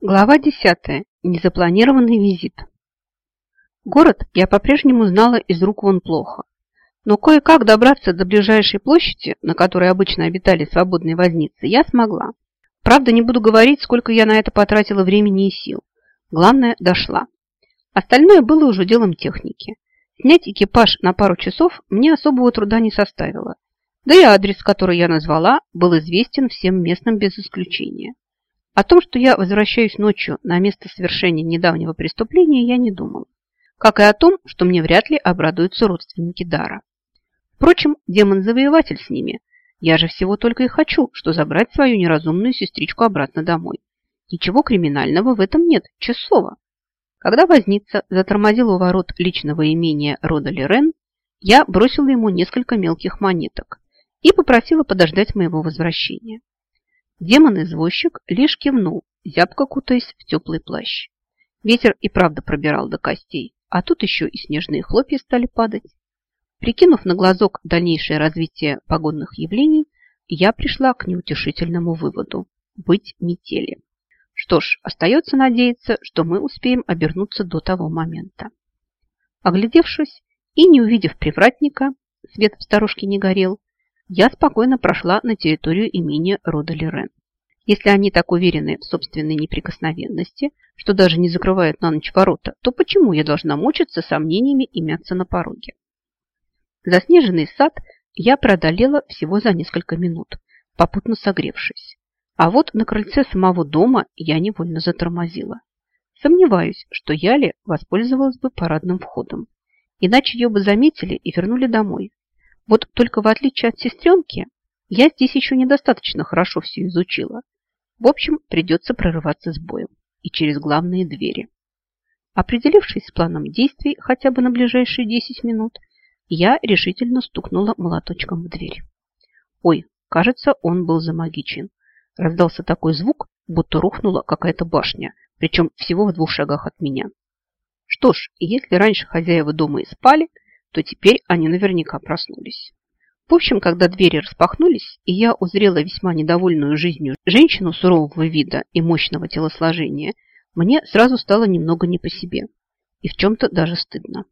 Глава 10. Незапланированный визит. Город я по-прежнему знала из рук вон плохо. Но кое-как добраться до ближайшей площади, на которой обычно обитали свободные возницы, я смогла. Правда, не буду говорить, сколько я на это потратила времени и сил. Главное, дошла. Остальное было уже делом техники. Снять экипаж на пару часов мне особого труда не составило. Да и адрес, который я назвала, был известен всем местным без исключения. О том, что я возвращаюсь ночью на место совершения недавнего преступления, я не думал. Как и о том, что мне вряд ли обрадуются родственники Дара. Впрочем, демон-завоеватель с ними. Я же всего только и хочу, что забрать свою неразумную сестричку обратно домой. Ничего криминального в этом нет, часово. Когда возница затормозил у ворот личного имения рода Лерен, я бросила ему несколько мелких монеток и попросила подождать моего возвращения. Демон-извозчик лишь кивнул, зябко кутаясь в теплый плащ. Ветер и правда пробирал до костей, а тут еще и снежные хлопья стали падать. Прикинув на глазок дальнейшее развитие погодных явлений, я пришла к неутешительному выводу – быть метели. Что ж, остается надеяться, что мы успеем обернуться до того момента. Оглядевшись и не увидев привратника, свет в сторожке не горел, я спокойно прошла на территорию имения рода Лерен. Если они так уверены в собственной неприкосновенности, что даже не закрывают на ночь ворота, то почему я должна мучиться сомнениями и мяться на пороге? Заснеженный сад я преодолела всего за несколько минут, попутно согревшись. А вот на крыльце самого дома я невольно затормозила. Сомневаюсь, что я ли воспользовалась бы парадным входом. Иначе ее бы заметили и вернули домой. Вот только в отличие от сестренки, я здесь еще недостаточно хорошо все изучила. В общем, придется прорываться с боем и через главные двери. Определившись с планом действий хотя бы на ближайшие 10 минут, я решительно стукнула молоточком в дверь. Ой, кажется, он был замагичен. Раздался такой звук, будто рухнула какая-то башня, причем всего в двух шагах от меня. Что ж, если раньше хозяева дома и спали, то теперь они наверняка проснулись. В общем, когда двери распахнулись, и я узрела весьма недовольную жизнью женщину сурового вида и мощного телосложения, мне сразу стало немного не по себе. И в чем-то даже стыдно.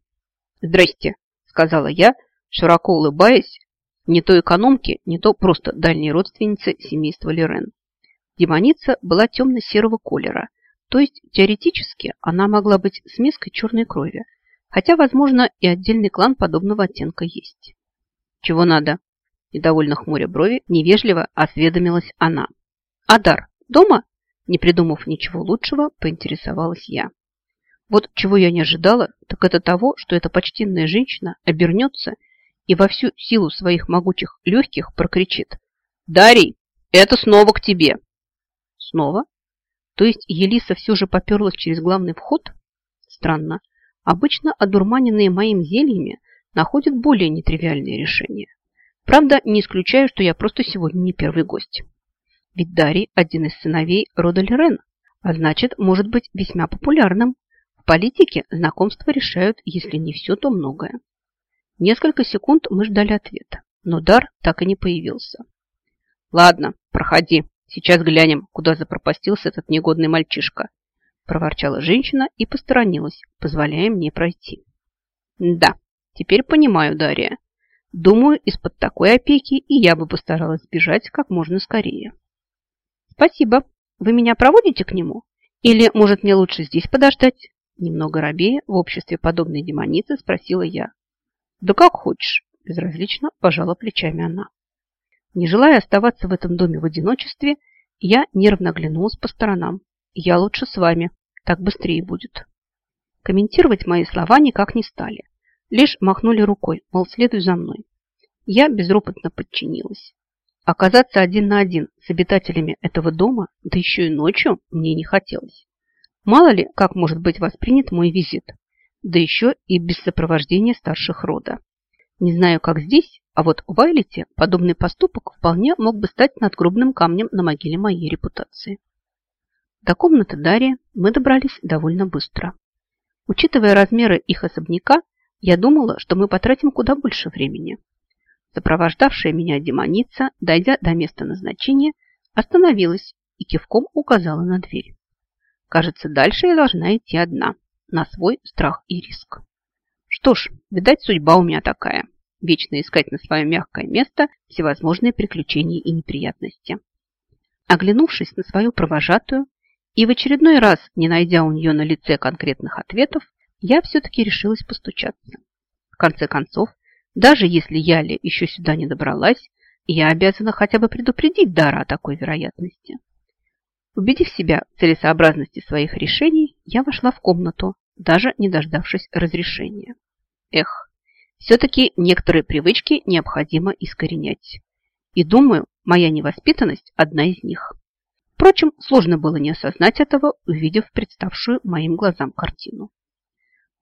«Здрасте», — сказала я, широко улыбаясь, не то экономке, не то просто дальней родственнице семейства Лерен. Демоница была темно-серого колера, то есть теоретически она могла быть смеской черной крови, Хотя, возможно, и отдельный клан подобного оттенка есть. Чего надо? Недовольно хмуря брови, невежливо осведомилась она. Адар, дома? Не придумав ничего лучшего, поинтересовалась я. Вот чего я не ожидала, так это того, что эта почтенная женщина обернется и во всю силу своих могучих легких прокричит. «Дарий, это снова к тебе!» «Снова?» То есть Елиса все же поперлась через главный вход? Странно. Обычно одурманенные моим зельями находят более нетривиальные решения. Правда, не исключаю, что я просто сегодня не первый гость. Ведь Дарий – один из сыновей рода Лерен, а значит, может быть весьма популярным. В политике знакомства решают, если не все, то многое. Несколько секунд мы ждали ответа, но Дар так и не появился. «Ладно, проходи. Сейчас глянем, куда запропастился этот негодный мальчишка», проворчала женщина и посторонилась, позволяя мне пройти. Да, теперь понимаю, Дарья. Думаю, из-под такой опеки и я бы постаралась сбежать как можно скорее. Спасибо. Вы меня проводите к нему? Или, может, мне лучше здесь подождать? Немного робея в обществе подобной демоницы спросила я. Да как хочешь, безразлично пожала плечами она. Не желая оставаться в этом доме в одиночестве, я нервно оглянулась по сторонам. Я лучше с вами, так быстрее будет. Комментировать мои слова никак не стали. Лишь махнули рукой, мол, следуй за мной. Я безропотно подчинилась. Оказаться один на один с обитателями этого дома, да еще и ночью, мне не хотелось. Мало ли, как может быть воспринят мой визит, да еще и без сопровождения старших рода. Не знаю, как здесь, а вот в Айлете подобный поступок вполне мог бы стать надгробным камнем на могиле моей репутации. До комнаты Дарьи мы добрались довольно быстро. Учитывая размеры их особняка, я думала, что мы потратим куда больше времени. Сопровождавшая меня демоница, дойдя до места назначения, остановилась и кивком указала на дверь. Кажется, дальше я должна идти одна, на свой страх и риск. Что ж, видать, судьба у меня такая. Вечно искать на свое мягкое место всевозможные приключения и неприятности. Оглянувшись на свою провожатую и в очередной раз, не найдя у нее на лице конкретных ответов, я все-таки решилась постучаться. В конце концов, даже если Яля еще сюда не добралась, я обязана хотя бы предупредить Дара о такой вероятности. Убедив себя в целесообразности своих решений, я вошла в комнату, даже не дождавшись разрешения. Эх, все-таки некоторые привычки необходимо искоренять. И думаю, моя невоспитанность – одна из них. Впрочем, сложно было не осознать этого, увидев представшую моим глазам картину.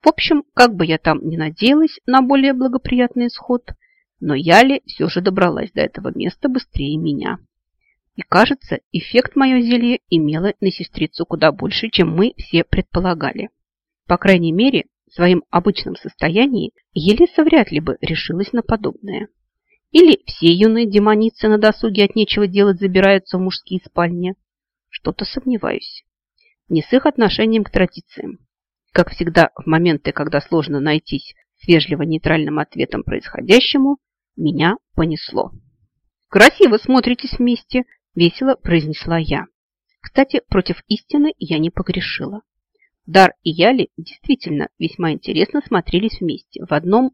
В общем, как бы я там ни надеялась на более благоприятный исход, но Яли все же добралась до этого места быстрее меня. И кажется, эффект мое зелье имело на сестрицу куда больше, чем мы все предполагали. По крайней мере, в своем обычном состоянии Елиса вряд ли бы решилась на подобное. Или все юные демоницы на досуге от нечего делать забираются в мужские спальни. Что-то сомневаюсь. Не с их отношением к традициям. Как всегда, в моменты, когда сложно найтись с вежливо-нейтральным ответом происходящему, меня понесло. «Красиво смотритесь вместе», – весело произнесла я. Кстати, против истины я не погрешила. Дар и Яли действительно весьма интересно смотрелись вместе в одном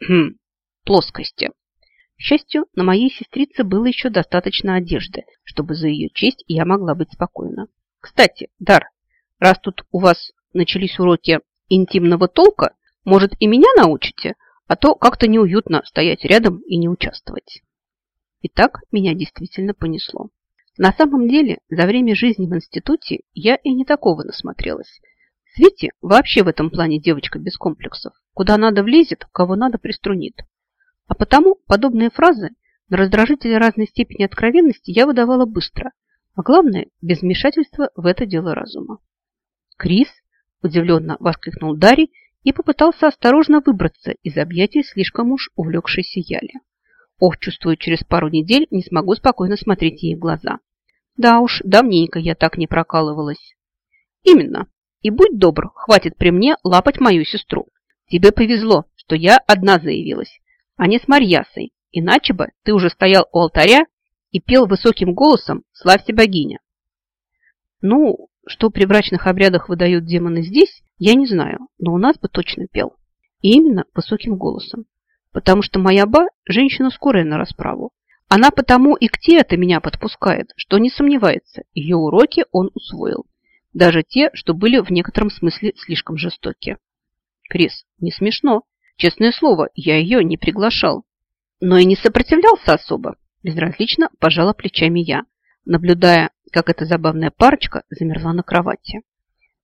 хм, плоскости. К счастью, на моей сестрице было еще достаточно одежды, чтобы за ее честь я могла быть спокойна. Кстати, Дар, раз тут у вас начались уроки интимного толка, может и меня научите, а то как-то неуютно стоять рядом и не участвовать. И так меня действительно понесло. На самом деле, за время жизни в институте я и не такого насмотрелась. Свете вообще в этом плане девочка без комплексов. Куда надо влезет, кого надо приструнит. А потому подобные фразы на раздражители разной степени откровенности я выдавала быстро, а главное, без вмешательства в это дело разума. «Крис?» – удивленно воскликнул Дарий и попытался осторожно выбраться из объятий слишком уж увлекшейся Яли. Ох, чувствую, через пару недель не смогу спокойно смотреть ей в глаза. Да уж, давненько я так не прокалывалась. Именно. И будь добр, хватит при мне лапать мою сестру. Тебе повезло, что я одна заявилась, а не с Марьясой. Иначе бы ты уже стоял у алтаря и пел высоким голосом «Славься, богиня». Ну, что при брачных обрядах выдают демоны здесь, я не знаю, но у нас бы точно пел. И именно высоким голосом потому что моя ба – женщина скорая на расправу. Она потому и к те-то меня подпускает, что не сомневается, ее уроки он усвоил. Даже те, что были в некотором смысле слишком жестоки. Крис, не смешно. Честное слово, я ее не приглашал. Но и не сопротивлялся особо. Безразлично пожала плечами я, наблюдая, как эта забавная парочка замерла на кровати.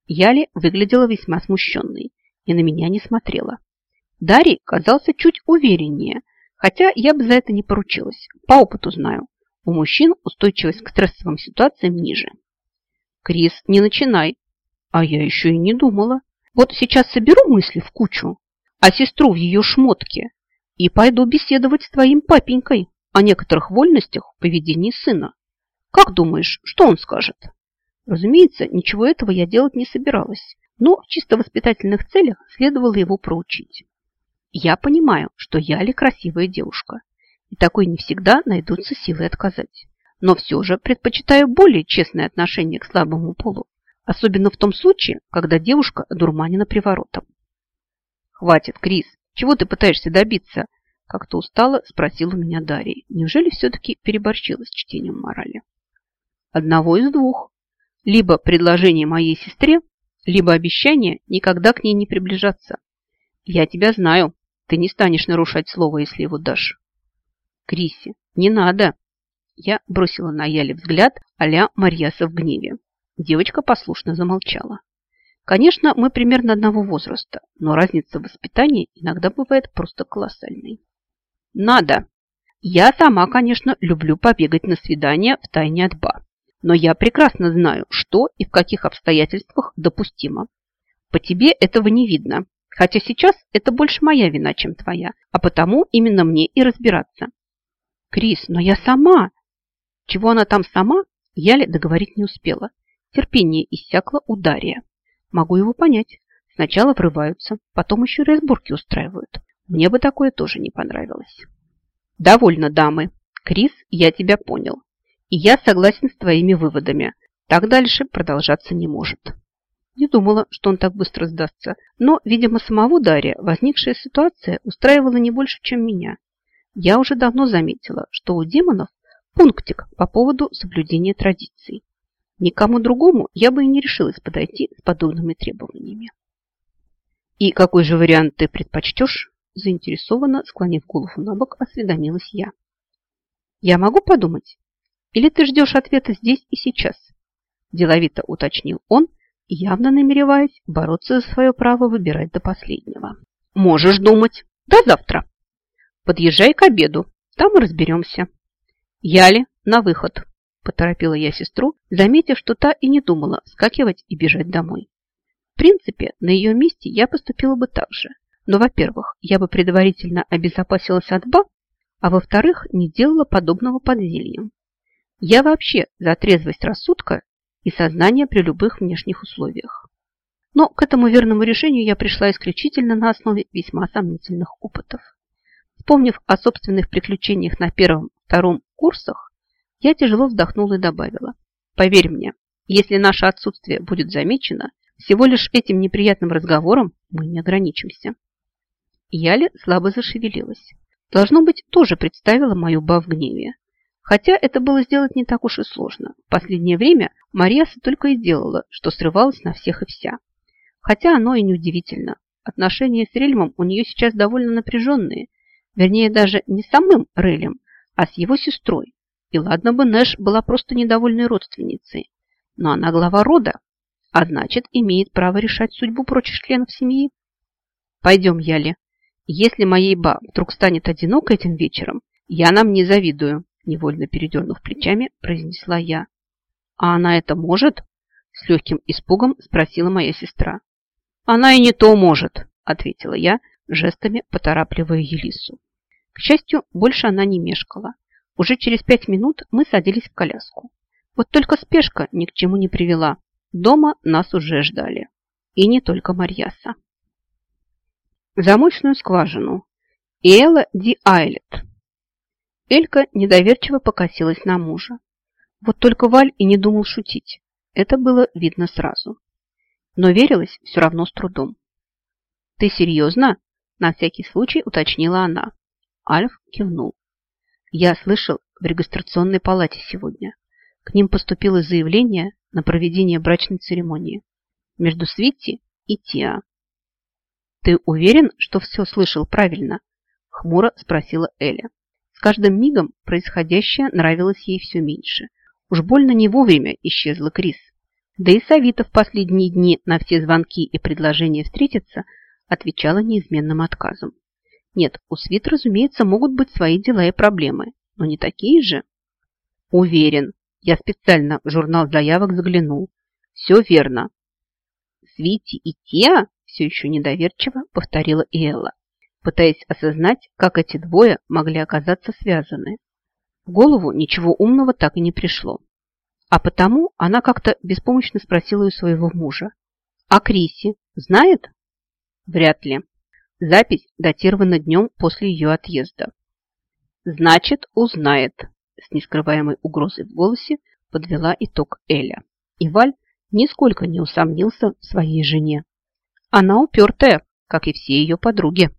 Яли выглядела весьма смущенной и на меня не смотрела. Дарий казался чуть увереннее, хотя я бы за это не поручилась. По опыту знаю. У мужчин устойчивость к стрессовым ситуациям ниже. Крис, не начинай. А я еще и не думала. Вот сейчас соберу мысли в кучу, а сестру в ее шмотке и пойду беседовать с твоим папенькой о некоторых вольностях в поведении сына. Как думаешь, что он скажет? Разумеется, ничего этого я делать не собиралась, но в чисто воспитательных целях следовало его проучить. Я понимаю, что я ли красивая девушка, и такой не всегда найдутся силы отказать. Но все же предпочитаю более честное отношение к слабому полу, особенно в том случае, когда девушка дурманена приворотом. «Хватит, Крис, чего ты пытаешься добиться?» Как-то устало спросил у меня Дарья. Неужели все-таки переборщила с чтением морали? Одного из двух. Либо предложение моей сестре, либо обещание никогда к ней не приближаться. Я тебя знаю, ты не станешь нарушать слово, если его дашь. Криси, не надо. Я бросила на Яле взгляд а-ля Марьяса в гневе. Девочка послушно замолчала. Конечно, мы примерно одного возраста, но разница в воспитании иногда бывает просто колоссальной. Надо. Я сама, конечно, люблю побегать на свидание в тайне от ба. Но я прекрасно знаю, что и в каких обстоятельствах допустимо. По тебе этого не видно, Хотя сейчас это больше моя вина, чем твоя, а потому именно мне и разбираться. Крис, но я сама... Чего она там сама, я ли договорить не успела. терпение иссякло у Дария. Могу его понять. Сначала врываются, потом еще разборки устраивают. Мне бы такое тоже не понравилось. Довольно, дамы. Крис, я тебя понял. И я согласен с твоими выводами. Так дальше продолжаться не может. Не думала, что он так быстро сдастся, но, видимо, самого Дарья возникшая ситуация устраивала не больше, чем меня. Я уже давно заметила, что у демонов пунктик по поводу соблюдения традиций. Никому другому я бы и не решилась подойти с подобными требованиями. «И какой же вариант ты предпочтешь?» Заинтересованно, склонив голову на бок, осведомилась я. «Я могу подумать? Или ты ждешь ответа здесь и сейчас?» Деловито уточнил он, явно намереваясь бороться за свое право выбирать до последнего. «Можешь думать. До завтра. Подъезжай к обеду, там и разберемся». «Яли, на выход!» – поторопила я сестру, заметив, что та и не думала скакивать и бежать домой. В принципе, на ее месте я поступила бы так же. Но, во-первых, я бы предварительно обезопасилась от ба, а во-вторых, не делала подобного под зельем. Я вообще за трезвость рассудка и сознание при любых внешних условиях. Но к этому верному решению я пришла исключительно на основе весьма сомнительных опытов. Вспомнив о собственных приключениях на первом-втором курсах, я тяжело вздохнула и добавила. Поверь мне, если наше отсутствие будет замечено, всего лишь этим неприятным разговором мы не ограничимся. Яли слабо зашевелилась. Должно быть, тоже представила мою ба в гневе. Хотя это было сделать не так уж и сложно. В последнее время Марьяса только и делала, что срывалась на всех и вся. Хотя оно и неудивительно. Отношения с Рельмом у нее сейчас довольно напряженные. Вернее, даже не с самым Релем, а с его сестрой. И ладно бы Нэш была просто недовольной родственницей. Но она глава рода, а значит, имеет право решать судьбу прочих членов семьи. Пойдем, Яли. Если моей ба вдруг станет одинокой этим вечером, я нам не завидую. Невольно передернув плечами, произнесла я. «А она это может?» С легким испугом спросила моя сестра. «Она и не то может», ответила я, жестами поторапливая Елису. К счастью, больше она не мешкала. Уже через пять минут мы садились в коляску. Вот только спешка ни к чему не привела. Дома нас уже ждали. И не только Марьяса. Замочную скважину. Элла Ди Айлет Элька недоверчиво покосилась на мужа. Вот только Валь и не думал шутить. Это было видно сразу. Но верилось все равно с трудом. «Ты серьезно?» – на всякий случай уточнила она. Альф кивнул. «Я слышал в регистрационной палате сегодня. К ним поступило заявление на проведение брачной церемонии между Свитти и Тиа. «Ты уверен, что все слышал правильно?» – хмуро спросила Эля каждым мигом происходящее нравилось ей все меньше. Уж больно не вовремя исчезла Крис. Да и Савита в последние дни на все звонки и предложения встретиться отвечала неизменным отказом. Нет, у Свит, разумеется, могут быть свои дела и проблемы, но не такие же. Уверен, я специально в журнал заявок заглянул. Все верно. Свити и Теа все еще недоверчиво повторила Элла пытаясь осознать, как эти двое могли оказаться связаны. В голову ничего умного так и не пришло. А потому она как-то беспомощно спросила у своего мужа. «А Криси знает?» «Вряд ли. Запись датирована днем после ее отъезда». «Значит, узнает», – с нескрываемой угрозой в голосе подвела итог Эля. И Валь нисколько не усомнился в своей жене. Она упертая, как и все ее подруги.